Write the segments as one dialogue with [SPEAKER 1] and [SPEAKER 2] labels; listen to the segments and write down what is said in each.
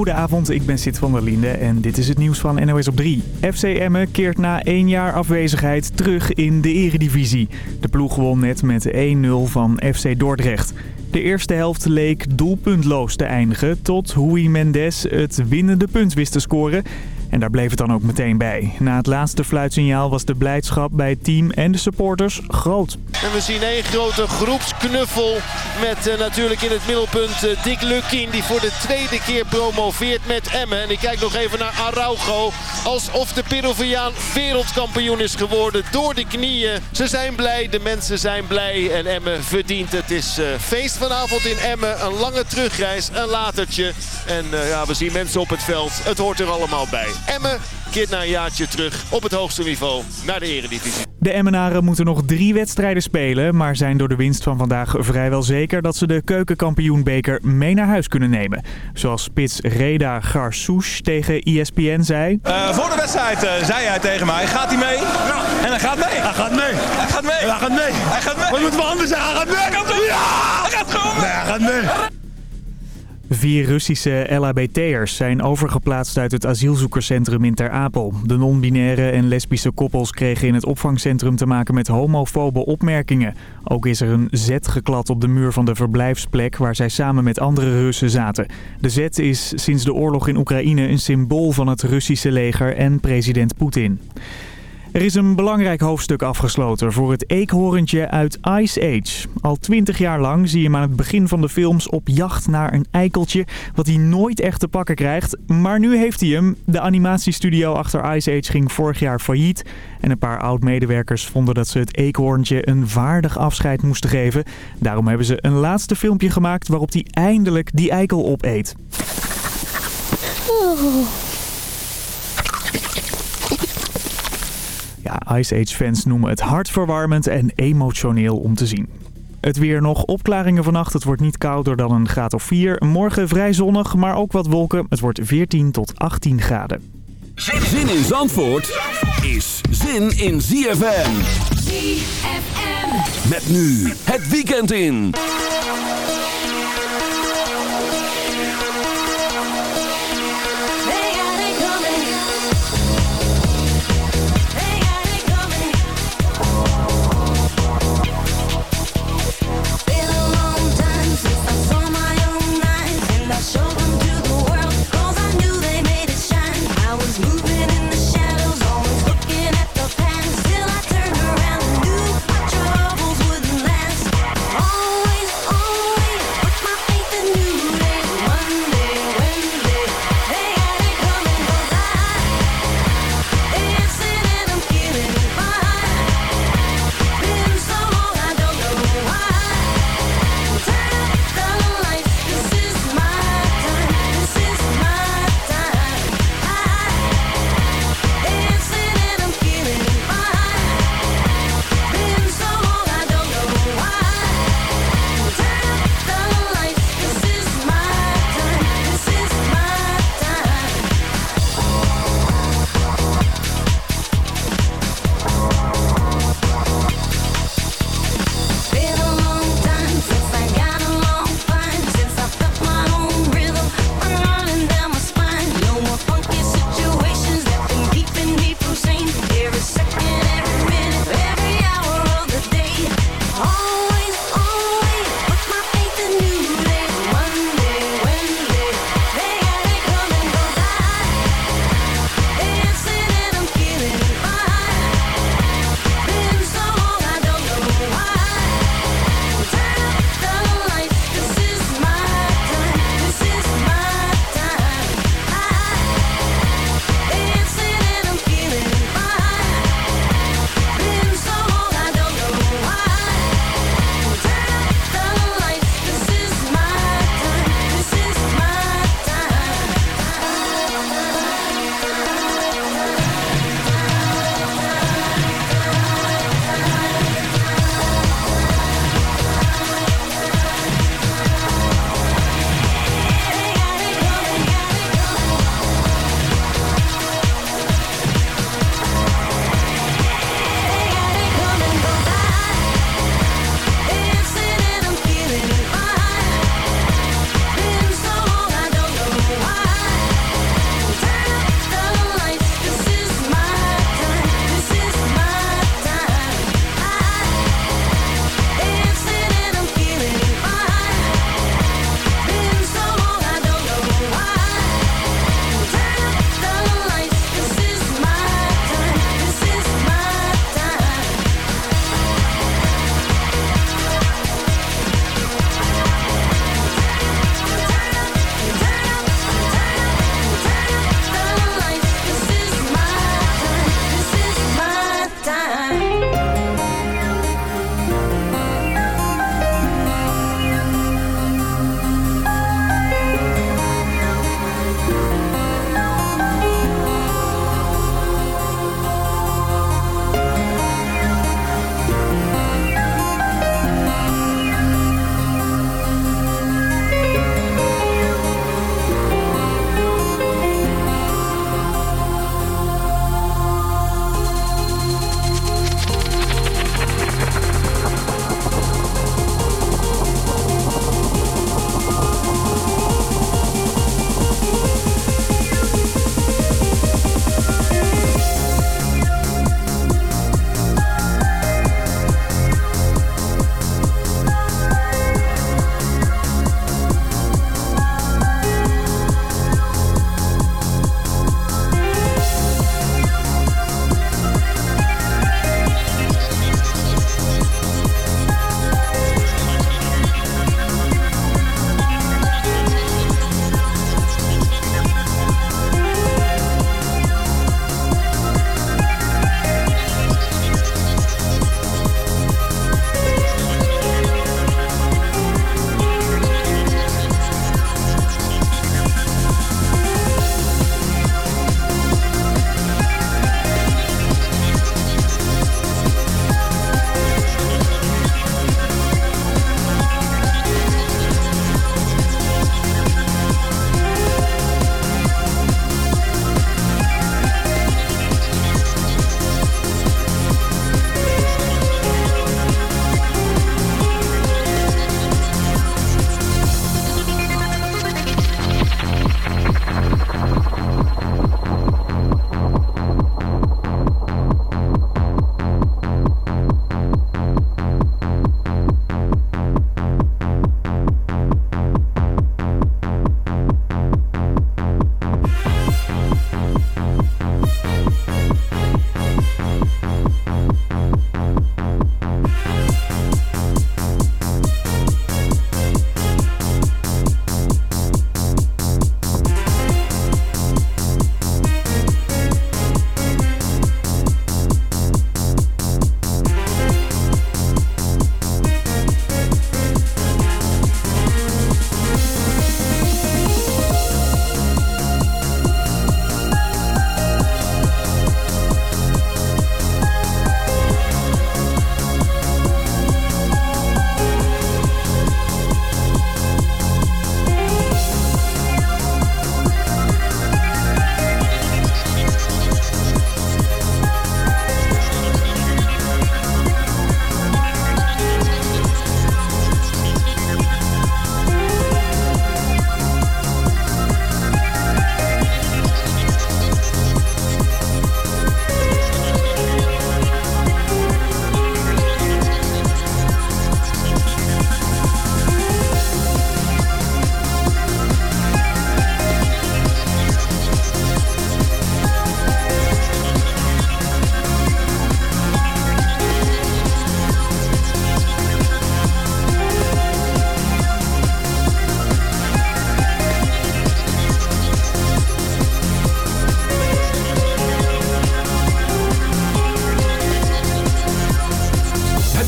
[SPEAKER 1] goedenavond. Ik ben Sid van der Linde en dit is het nieuws van NOS op 3. FC Emmen keert na één jaar afwezigheid terug in de eredivisie. De ploeg won net met 1-0 van FC Dordrecht. De eerste helft leek doelpuntloos te eindigen tot Hui Mendes het winnende punt wist te scoren... En daar bleef het dan ook meteen bij. Na het laatste fluitsignaal was de blijdschap bij het team en de supporters groot.
[SPEAKER 2] En we zien één grote groepsknuffel met uh, natuurlijk in het middelpunt uh, Dick Lukien die voor de tweede keer promoveert met Emmen. En ik kijk nog even naar Araujo alsof de Peruviaan wereldkampioen is geworden door de knieën. Ze zijn blij, de mensen zijn blij en Emmen verdient het. Is uh, feest vanavond in Emmen, een lange terugreis, een latertje. En ja, we zien mensen op het veld, het hoort er allemaal bij. Emmen keert na een jaartje terug op het hoogste niveau naar de eredivisie.
[SPEAKER 1] De Emmenaren moeten nog drie wedstrijden spelen, maar zijn door de winst van vandaag vrijwel zeker dat ze de keukenkampioenbeker mee naar huis kunnen nemen. Zoals spits Reda Garsouche tegen ESPN zei.
[SPEAKER 3] Uh, voor de wedstrijd uh, zei hij tegen mij, gaat hij mee? Ja. En hij gaat mee.
[SPEAKER 4] Hij gaat mee.
[SPEAKER 3] Hij gaat mee.
[SPEAKER 4] Hij gaat mee.
[SPEAKER 3] Hij gaat mee.
[SPEAKER 4] Wat moeten we anders zeggen? Hij gaat mee.
[SPEAKER 3] Hij gaat mee.
[SPEAKER 4] Ja.
[SPEAKER 3] Hij gaat gewoon mee.
[SPEAKER 4] Nee, hij gaat mee.
[SPEAKER 1] Vier Russische LHBT'ers zijn overgeplaatst uit het asielzoekerscentrum in Ter Apel. De non-binaire en lesbische koppels kregen in het opvangcentrum te maken met homofobe opmerkingen. Ook is er een Z geklad op de muur van de verblijfsplek waar zij samen met andere Russen zaten. De Z is sinds de oorlog in Oekraïne een symbool van het Russische leger en president Poetin. Er is een belangrijk hoofdstuk afgesloten voor het eekhoorntje uit Ice Age. Al twintig jaar lang zie je hem aan het begin van de films op jacht naar een eikeltje... wat hij nooit echt te pakken krijgt. Maar nu heeft hij hem. De animatiestudio achter Ice Age ging vorig jaar failliet. En een paar oud-medewerkers vonden dat ze het eekhoorntje een waardig afscheid moesten geven. Daarom hebben ze een laatste filmpje gemaakt waarop hij eindelijk die eikel opeet. Oh. Ja, Ice Age fans noemen het hartverwarmend en emotioneel om te zien. Het weer nog opklaringen vannacht. Het wordt niet kouder dan een graad of 4. Morgen vrij zonnig, maar ook wat wolken. Het wordt 14 tot 18 graden.
[SPEAKER 5] Zin in Zandvoort is zin in ZFM.
[SPEAKER 6] ZFM.
[SPEAKER 5] Met nu het weekend in.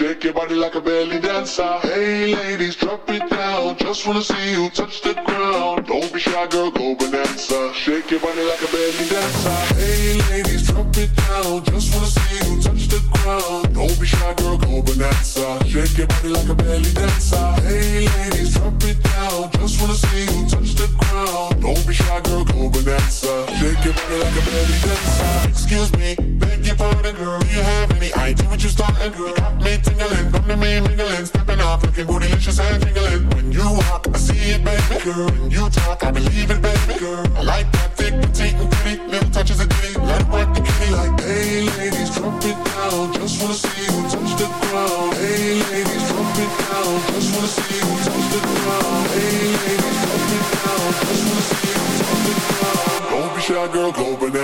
[SPEAKER 4] Shake your body like a belly dancer. Hey ladies, drop it down. Just wanna see you touch the ground. Don't be shy, girl, go bonanza. Shake your body like a belly dancer. Hey ladies, drop it down. Just wanna see you touch the ground. Don't be shy, girl, go bonanza. Shake your body like a belly dancer. Hey ladies, drop it down. Just wanna see you touch the ground. Don't be shy, girl, go bonanza. Shake your body like a belly dancer. Excuse me, beg your pardon, girl. You have idea what you're starting, girl? me tingling, come to me mingling, stepping off, looking bootylicious and tingling. When you walk, I see it, baby girl. When you talk, I believe it, baby girl. I like that thick, petite, and pretty, little touches of ditty. Let it work the kitty like, hey ladies, drop it down. Just wanna see you touch the ground. Hey ladies, drop it down. Just wanna see you touch the ground. Hey ladies, drop it down. Just wanna see you touch the ground. Don't be shy, girl, go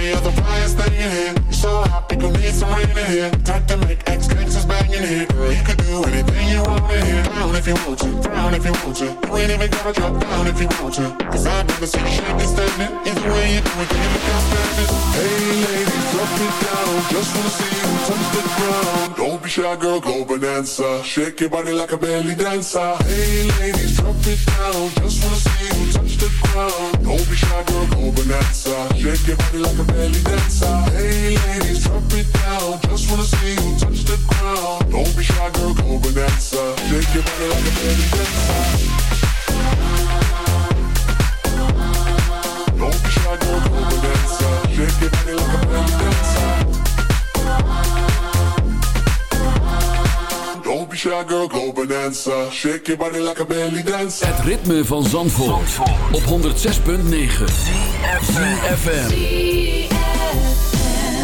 [SPEAKER 4] You're the thing in here. You're so in here. Time to make X gangsters bang in here, girl. You can do anything you want to here. Down if you want to, down if you want to. You ain't even gotta drop down if you want to. Cause I've never seen you shake standing. Either way you do it, can you make outstanding? Hey ladies, drop it down. Just wanna see you touch the ground. Don't be shy, girl, go bonanza. Shake your body like a belly dancer. Hey ladies, drop it down. Just wanna see you touch the ground. Don't be shy, girl, go bonanza. Shake your body like a belly dancer. Hey ladies, drop it down. Just wanna see you touch the ground. Don't be shy, girl, go bonanza. Shake your body like a belly dancer. Don't be shy, girl, go bonanza. Shake your body like a belly dancer. Don't be shy, girl, go. Shake your body like a belly dancer.
[SPEAKER 5] Het ritme van Zandvoort, op 106.9 FM.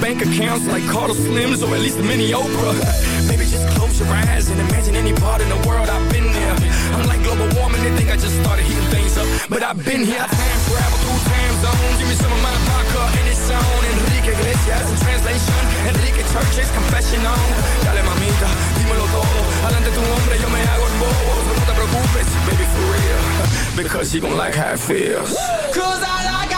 [SPEAKER 7] bank accounts like Carlos Slims or at least a mini Oprah. Maybe just close your eyes and imagine any part in the world I've been there. I'm like global warming, they think I just started heating things up. But I've been here, time travel through time zones. Give me some of my vodka and it's on. Enrique Iglesias in translation. Enrique Church's confession on. Dale mamita, dímelo todo. Adelante tu hombre, yo me hago el bobo. No te preocupes, baby, for real. Because you gon' like how it feels.
[SPEAKER 6] Cause I like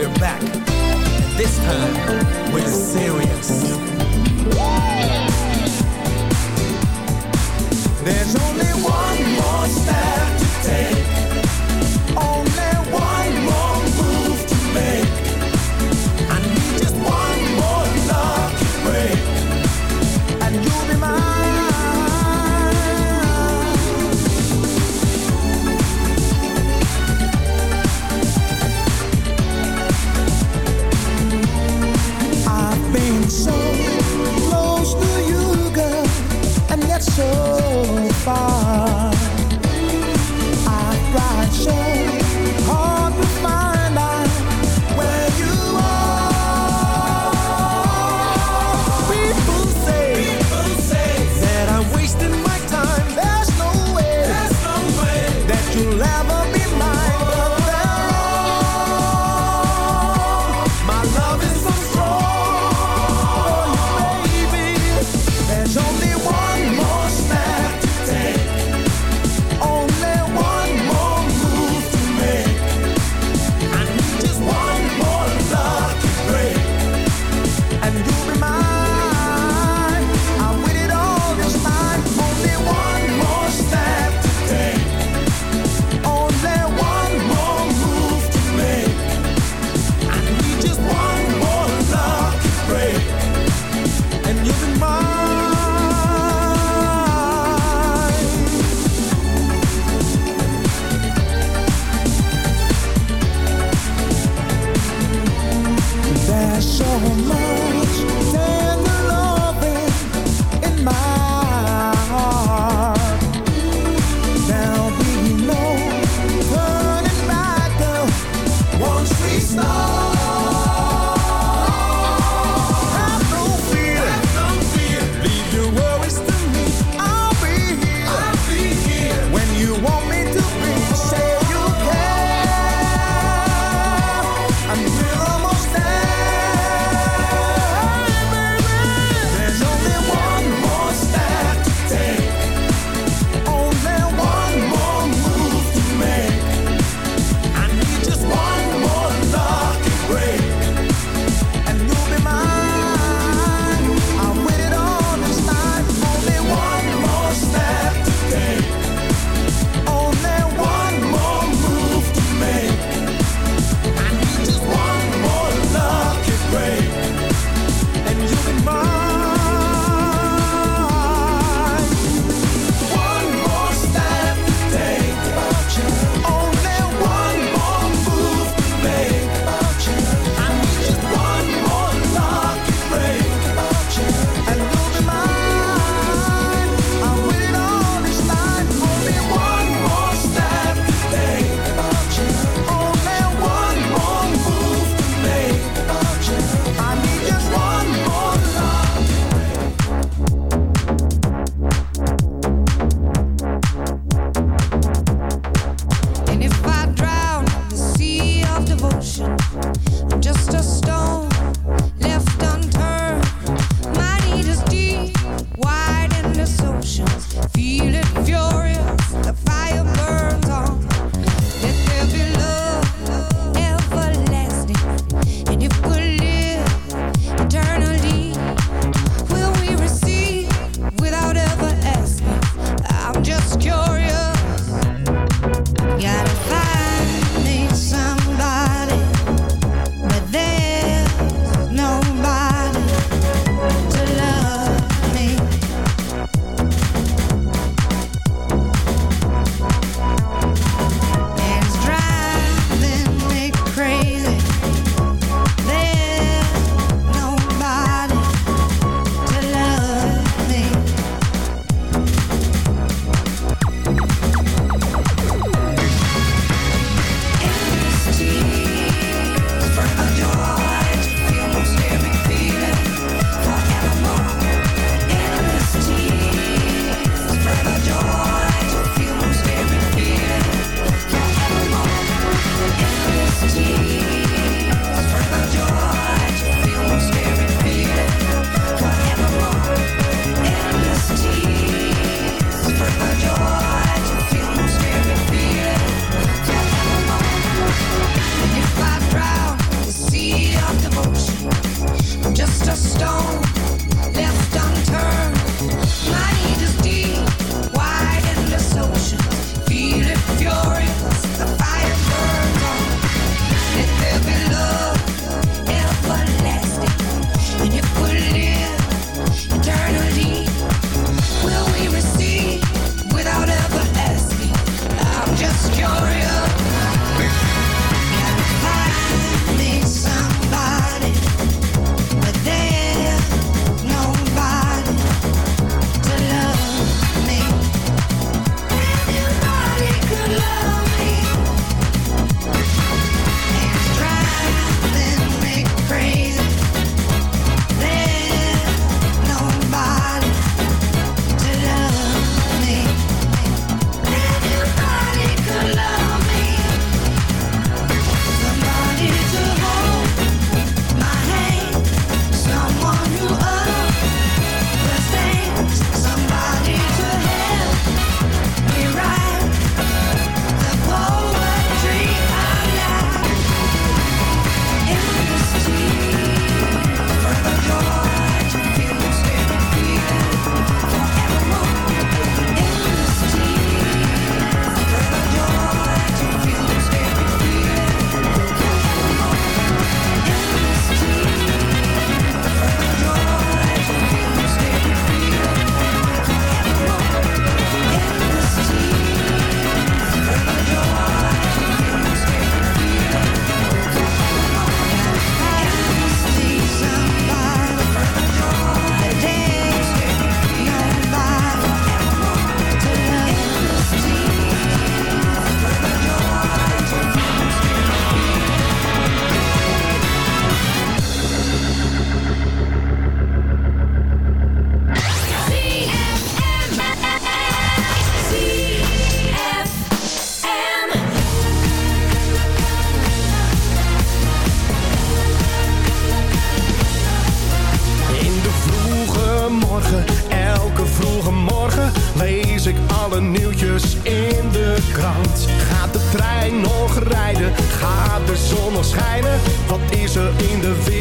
[SPEAKER 8] we're back. This time, we're serious. far. is er in de wereld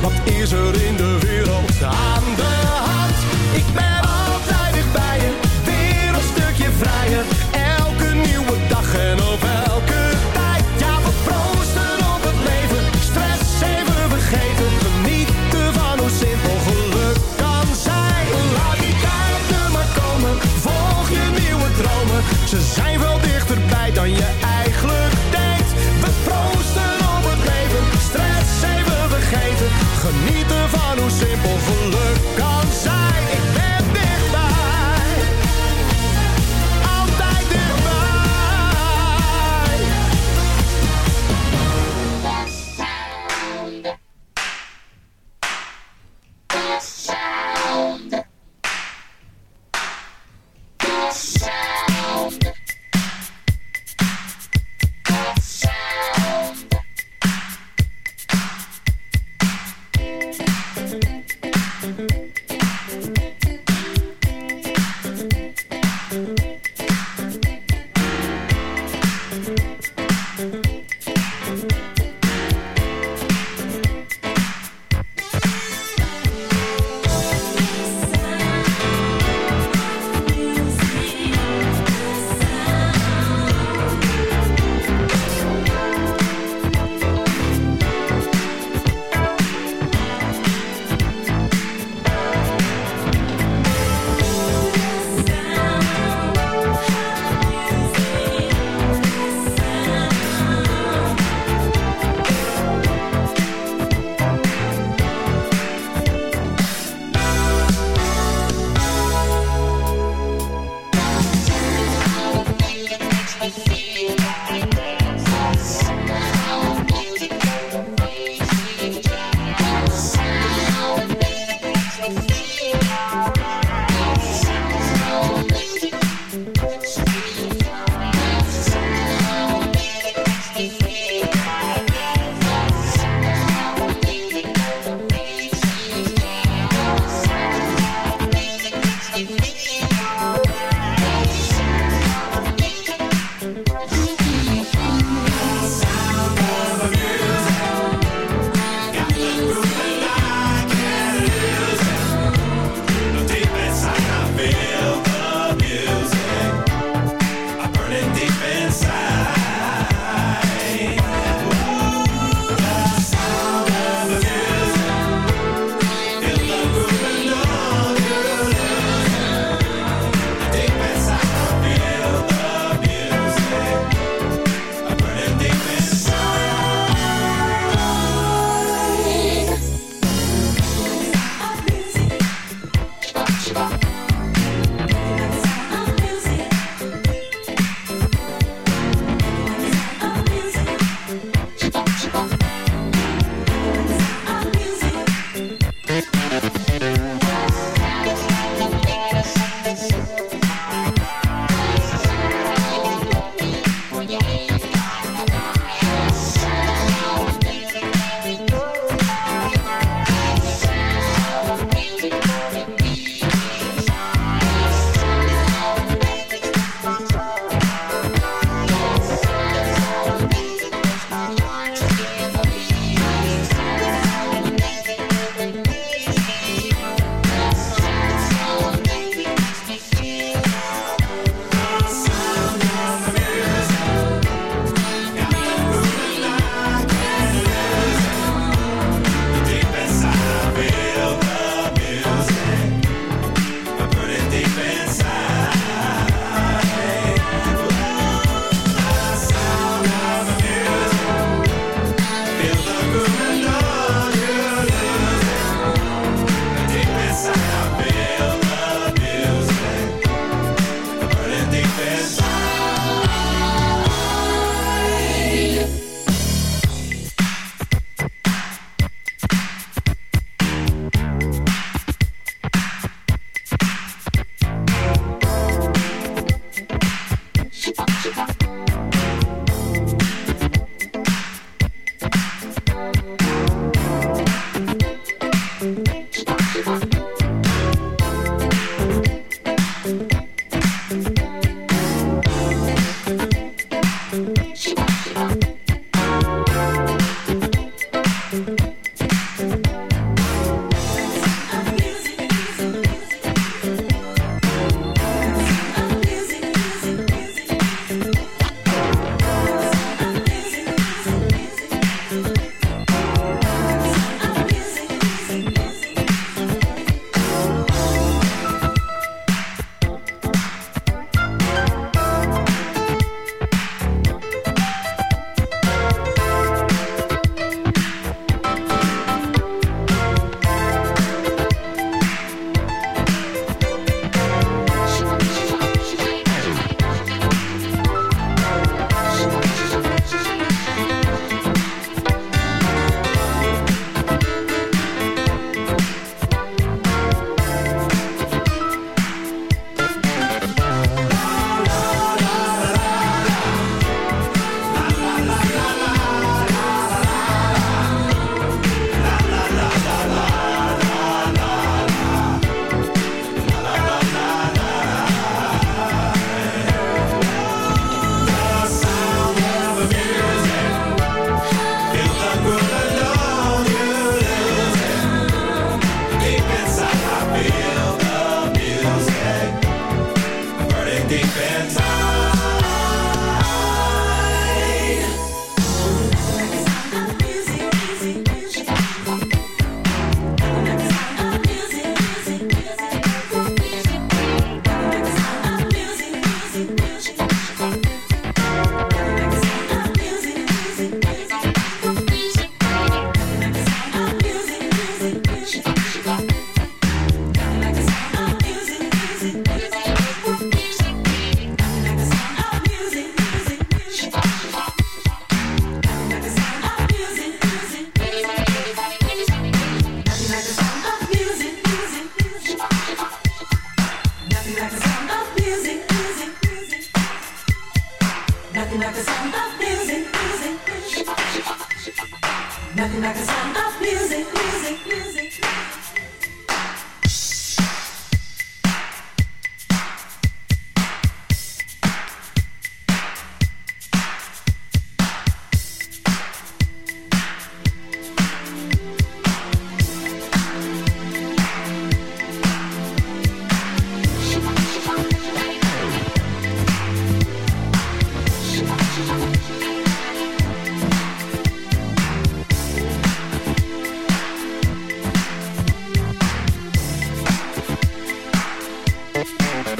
[SPEAKER 8] Wat is er in de wereld aan de hand? Ik ben altijd dichtbij bij je, weer een stukje vrijer. Elke nieuwe dag en op elke tijd. Ja, we proosten op het leven, stress even vergeten. Genieten van hoe simpel geluk kan zijn. Laat die tijden maar komen, volg je nieuwe dromen. Ze zijn wel dichterbij dan je eigen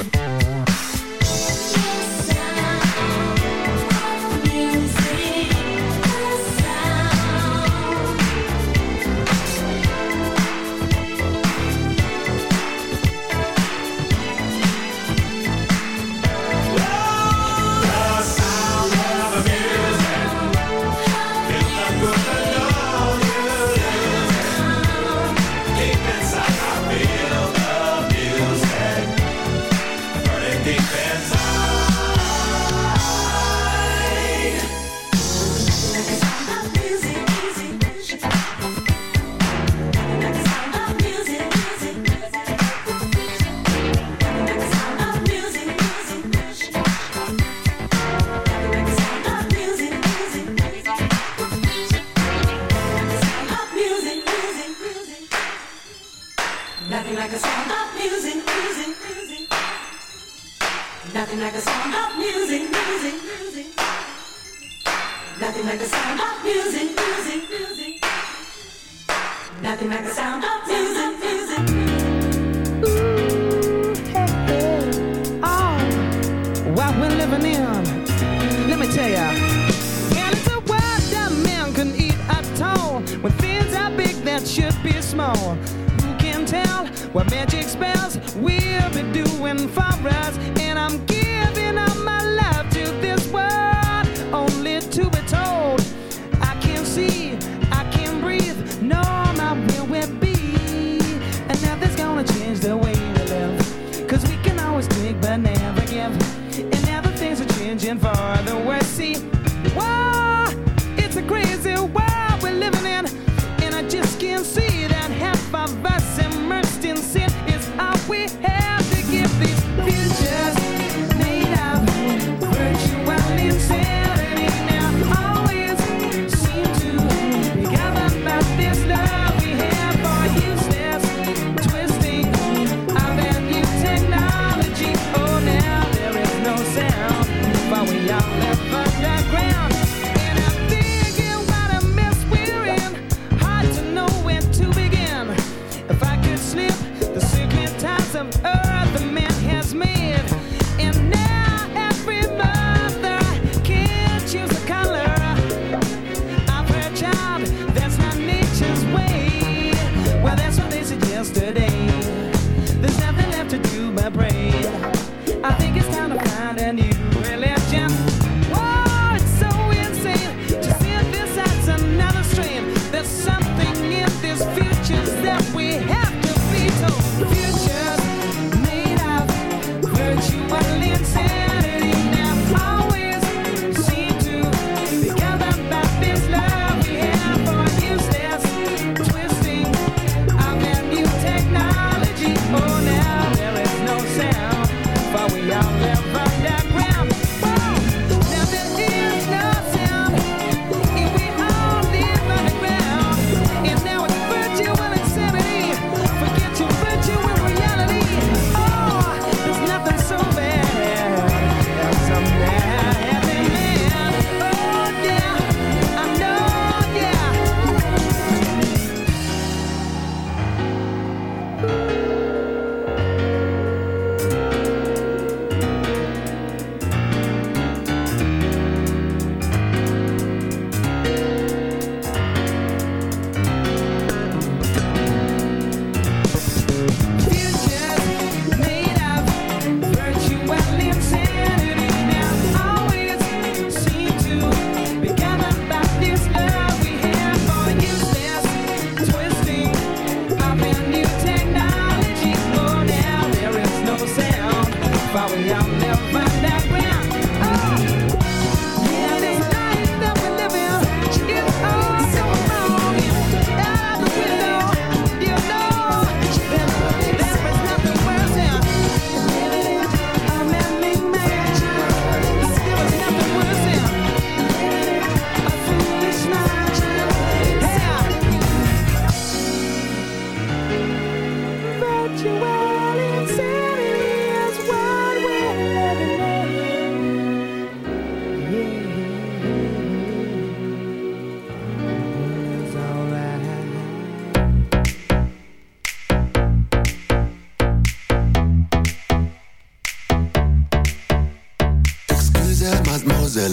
[SPEAKER 8] we
[SPEAKER 9] are.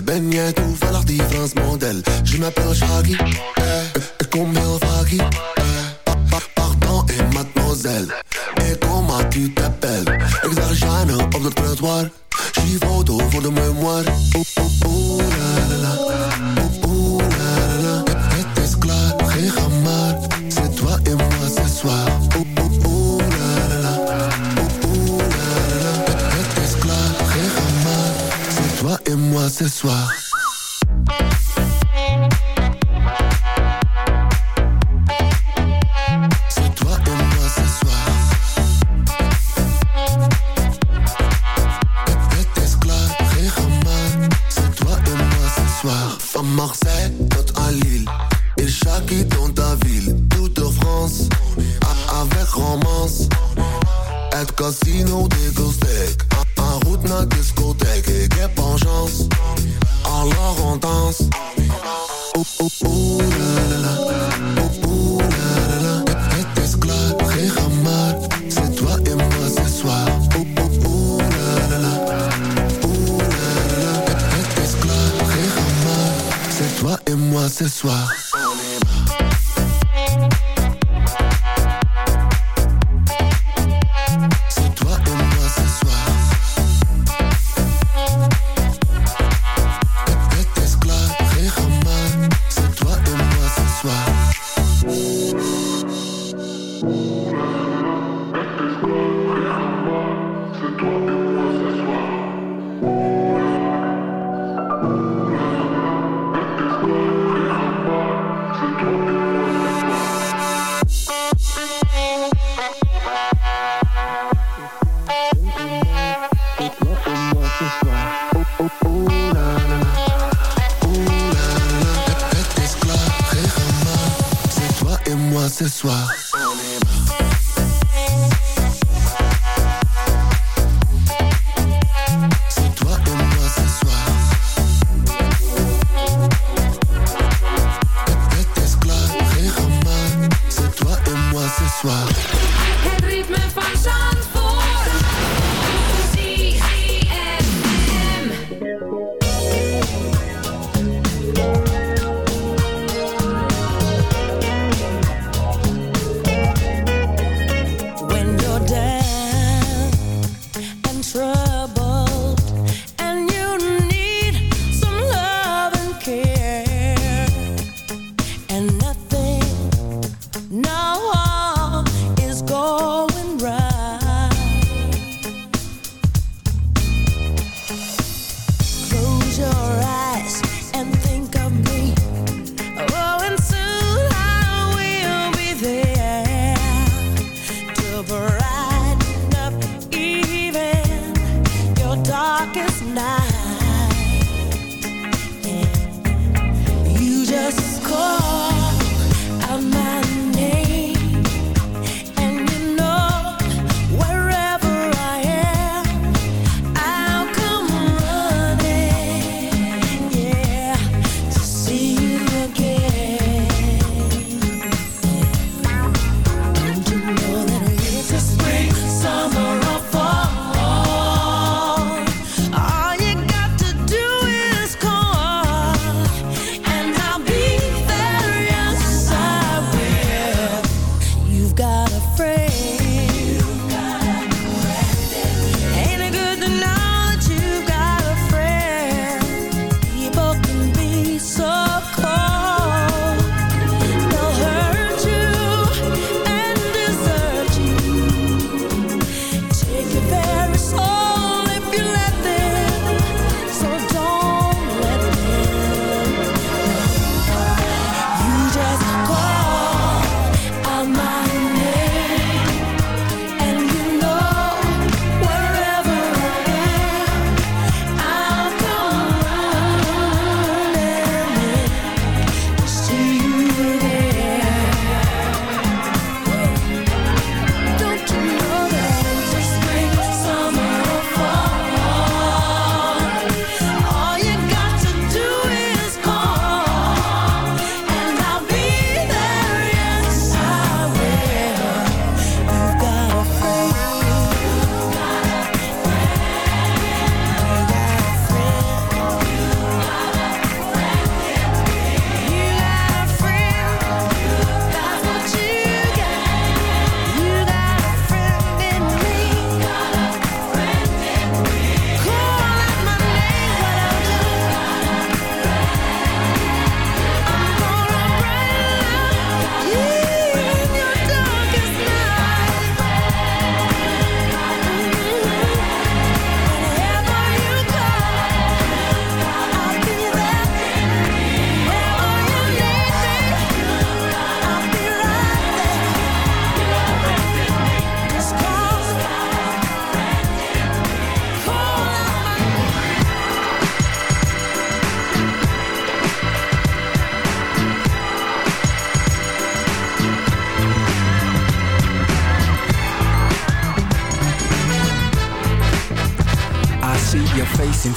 [SPEAKER 10] baignade ou valeur des France modèle. Je m'appelle Shaggy.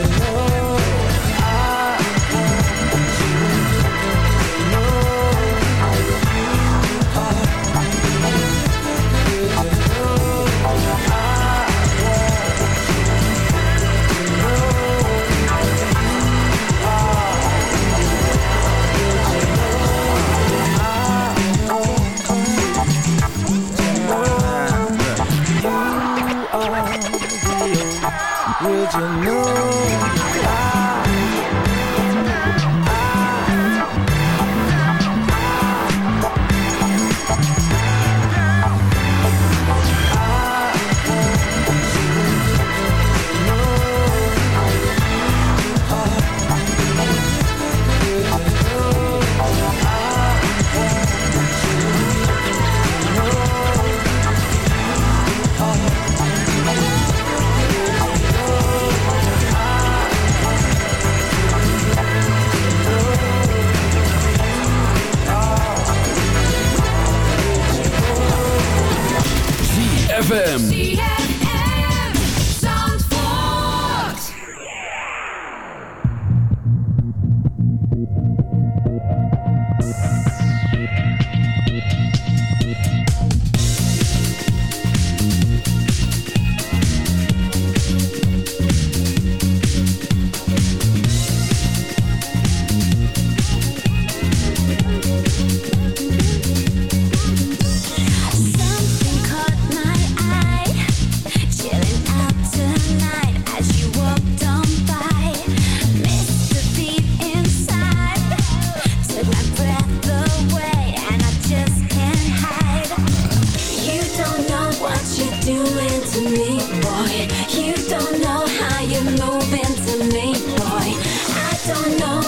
[SPEAKER 6] Would
[SPEAKER 11] don't know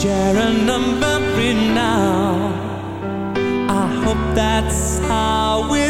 [SPEAKER 11] share a
[SPEAKER 12] number now. I hope that's how
[SPEAKER 5] we